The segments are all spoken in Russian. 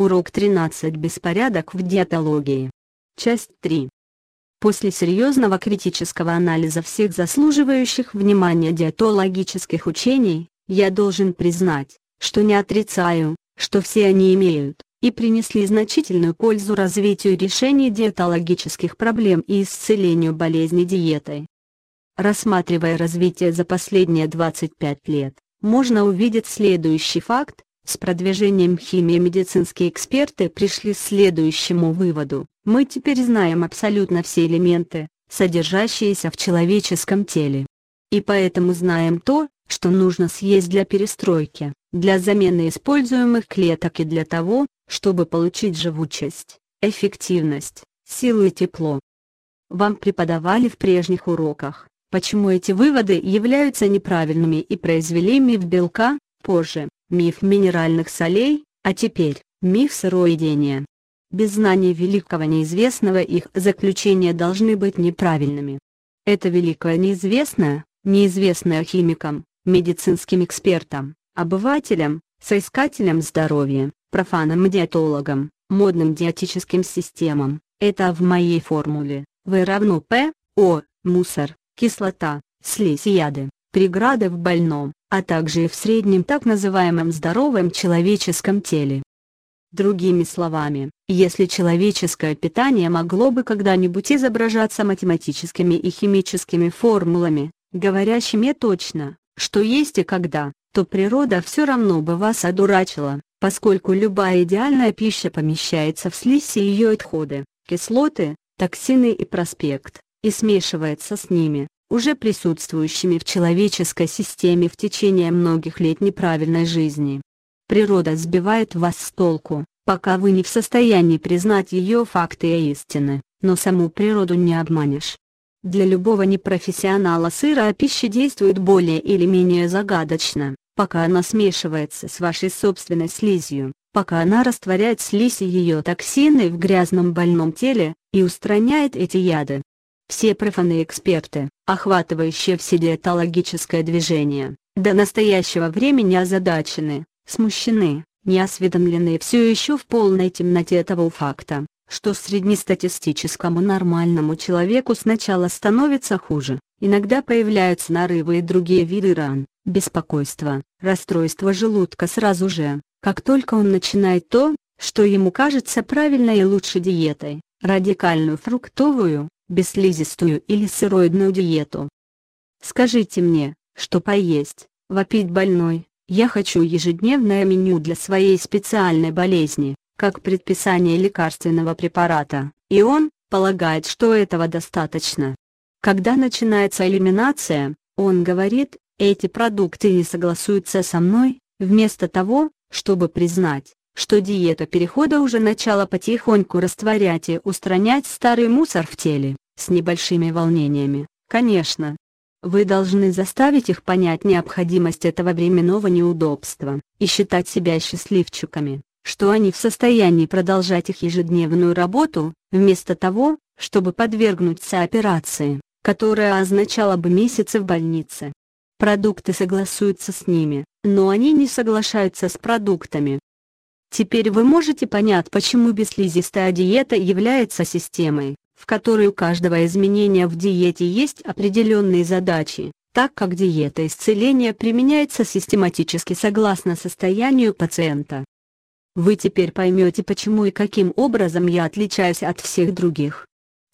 Урок 13 «Беспорядок в диетологии». Часть 3. После серьезного критического анализа всех заслуживающих внимания диетологических учений, я должен признать, что не отрицаю, что все они имеют, и принесли значительную пользу развитию решений диетологических проблем и исцелению болезней диетой. Рассматривая развитие за последние 25 лет, можно увидеть следующий факт, с продвижением химии медицинские эксперты пришли к следующему выводу. Мы теперь знаем абсолютно все элементы, содержащиеся в человеческом теле. И поэтому знаем то, что нужно съесть для перестройки, для замены используемых клеток и для того, чтобы получить живучесть, эффективность, силу и тепло. Вам преподавали в прежних уроках, почему эти выводы являются неправильными и произвели миф белка, позже, миф минеральных солей, а теперь, миф сыроедения. Без знания великого неизвестного их заключения должны быть неправильными. Это великое неизвестное, неизвестное химикам, медицинским экспертам, обывателям, соискателям здоровья, профанам диетологам, модным диетическим системам. Это в моей формуле. В равно П, О, мусор, кислота, слизь и яды, преграды в больном, а также и в среднем так называемом здоровом человеческом теле. Другими словами, если человеческое питание могло бы когда-нибудь изображаться математическими и химическими формулами, говорящими точно, что есть и когда, то природа все равно бы вас одурачила, поскольку любая идеальная пища помещается в слизь и ее отходы, кислоты, токсины и проспект, и смешивается с ними, уже присутствующими в человеческой системе в течение многих лет неправильной жизни. Природа сбивает вас с толку, пока вы не в состоянии признать ее факты и истины, но саму природу не обманешь. Для любого непрофессионала сырая пища действует более или менее загадочно, пока она смешивается с вашей собственной слизью, пока она растворяет слизь и ее токсины в грязном больном теле, и устраняет эти яды. Все профаны эксперты, охватывающие все диетологическое движение, до настоящего времени озадачены, смущены, неосведомлены все еще в полной темноте того факта, что среднестатистическому нормальному человеку сначала становится хуже, иногда появляются нарывы и другие виды ран, беспокойство, расстройство желудка сразу же, как только он начинает то, что ему кажется правильной и лучшей диетой, радикальную фруктовую, бесслизистую или сыроидную диету. Скажите мне, что поесть, вопить больной, я хочу ежедневное меню для своей специальной болезни, как предписание лекарственного препарата, и он, полагает, что этого достаточно. Когда начинается элиминация, он говорит, эти продукты не согласуются со мной, вместо того, чтобы признать, что диета перехода уже начала потихоньку растворять и устранять старый мусор в теле, с небольшими волнениями, конечно. Вы должны заставить их понять необходимость этого временного неудобства, и считать себя счастливчиками, что они в состоянии продолжать их ежедневную работу, вместо того, чтобы подвергнуться операции, которая означала бы месяцы в больнице. Продукты согласуются с ними, но они не соглашаются с продуктами, Теперь вы можете понять, почему бесслизистая диета является системой, в которой у каждого изменения в диете есть определенные задачи, так как диета исцеления применяется систематически согласно состоянию пациента. Вы теперь поймете почему и каким образом я отличаюсь от всех других.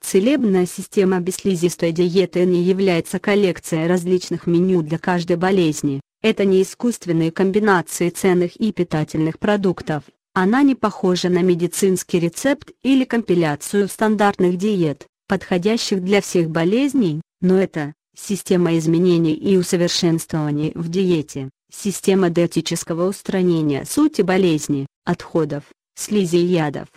Целебная система бесслизистой диеты не является коллекцией различных меню для каждой болезни, это не искусственные комбинации ценных и питательных продуктов, она не похожа на медицинский рецепт или компиляцию стандартных диет, подходящих для всех болезней, но это система изменений и усовершенствований в диете, система диетического устранения сути болезни, отходов, слизи и ядов.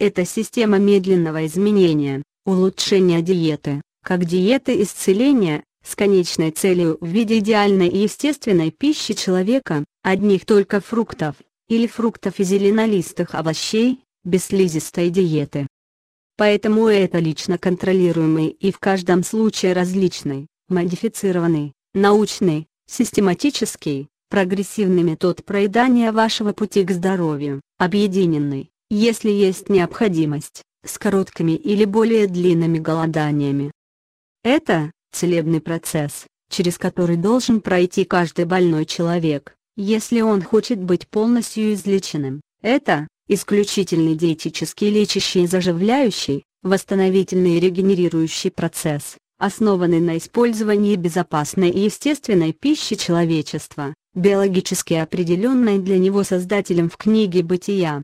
Это система медленного изменения, улучшения диеты, как диеты исцеления, с конечной целью в виде идеальной и естественной пищи человека, одних только фруктов, или фруктов и зеленолистых овощей, без слизистой диеты. Поэтому это лично контролируемый и в каждом случае различный, модифицированный, научный, систематический, прогрессивный метод проедания вашего пути к здоровью, объединенный, если есть необходимость, с короткими или более длинными голоданиями. Это – целебный процесс, через который должен пройти каждый больной человек, если он хочет быть полностью излеченным. Это – исключительный диетический лечащий и заживляющий, восстановительный и регенерирующий процесс, основанный на использовании безопасной и естественной пищи человечества, биологически определенной для него Создателем в книге «Бытия».